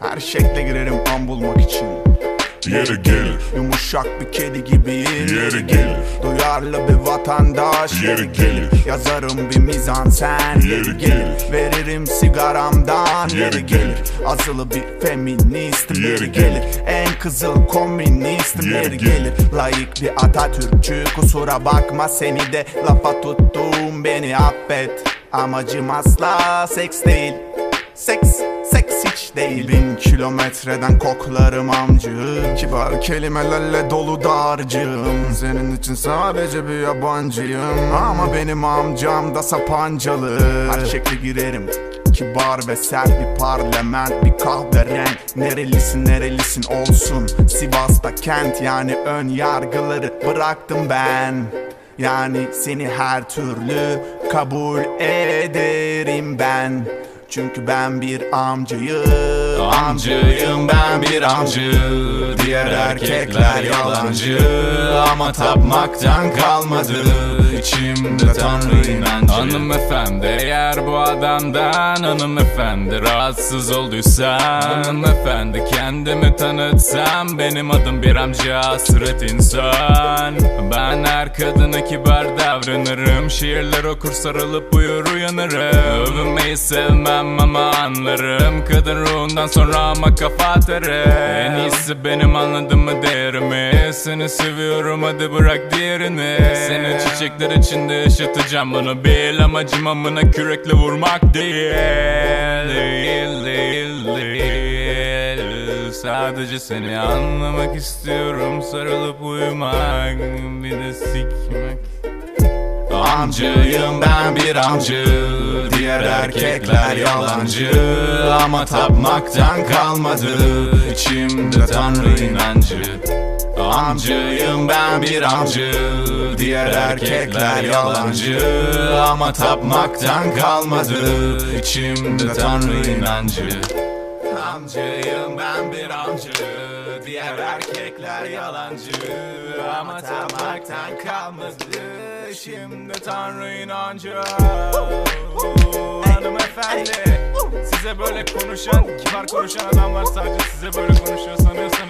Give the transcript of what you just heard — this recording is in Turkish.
Her şekle girerim an bulmak için. Yeri gelir, Yumuşak bir kedi gibiyim. Yeri gelir, Duyarlı bir vatandaş. Yeri gelir. Yazarım bir mizansen Yeri gelir. Veririm sigaramdan. Yeri gelir. Azılı bir feministim Yeri gelir. En kızıl komünistim Yeri gelir. Layık bir Atatürkçü Kusura bakma seni de. Lafa tuttum Beni affet. Amacım asla seks değil Seks, seks hiç değil. Bin kilometreden koklarım amcı Kibar kelimelerle dolu dağarcığım. Senin için sadece bir yabancıyım. Ama benim amcam da sapancalı. Her şekle girerim. Kibar ve sert bir parlament Bir kahverenk. Nerelisin nerelisin olsun. Sivas'ta kent yani ön yargıları bıraktım ben. Yani seni her türlü kabul ederim ben Çünkü ben bir amcayım Amcıyım ben bir amcı. Diğer erkekler yalancı. Ama tapmaktan kalmadı içimde tanrı inancı. Hanımefendi eğer bu adamdan Hanımefendi rahatsız olduysa Hanımefendi kendimi tanıtsam Benim adım bir amca hasret insan. Ben her kadına kibar davranırım Şiirler okur sarılıp uyur uyanırım. Övünmeyi sevmem ama anlarım Kadın ruhundan sonra ama kafa atarım. En iyisi benim anladın mı değerimi Seni seviyorum hadi bırak diğerini. Seni çiçekler içinde yaşatacağım bunu bil. Amacım amına kürekle vurmak değil Değil değil değil. Sadece seni anlamak istiyorum Sarılıp uyumak. Bir de sikmek. Amcıyım ben bir amcı Diğer erkekler yalancı. Ama tapmaktan kalmadı içimde tanrı inancı Amcıyım ben bir amcı Diğer erkekler yalancı Ama tapmaktan kalmadı içimde tanrı inancı. Amcıyım ben bir amcı Diğer erkekler yalancı Ama tapmaktan kalmadı Şimdi Tanrı inancı. Hanımefendi Size böyle konuşan, kibar konuşan adamlar sadece size böyle konuşuyor sanıyorsanız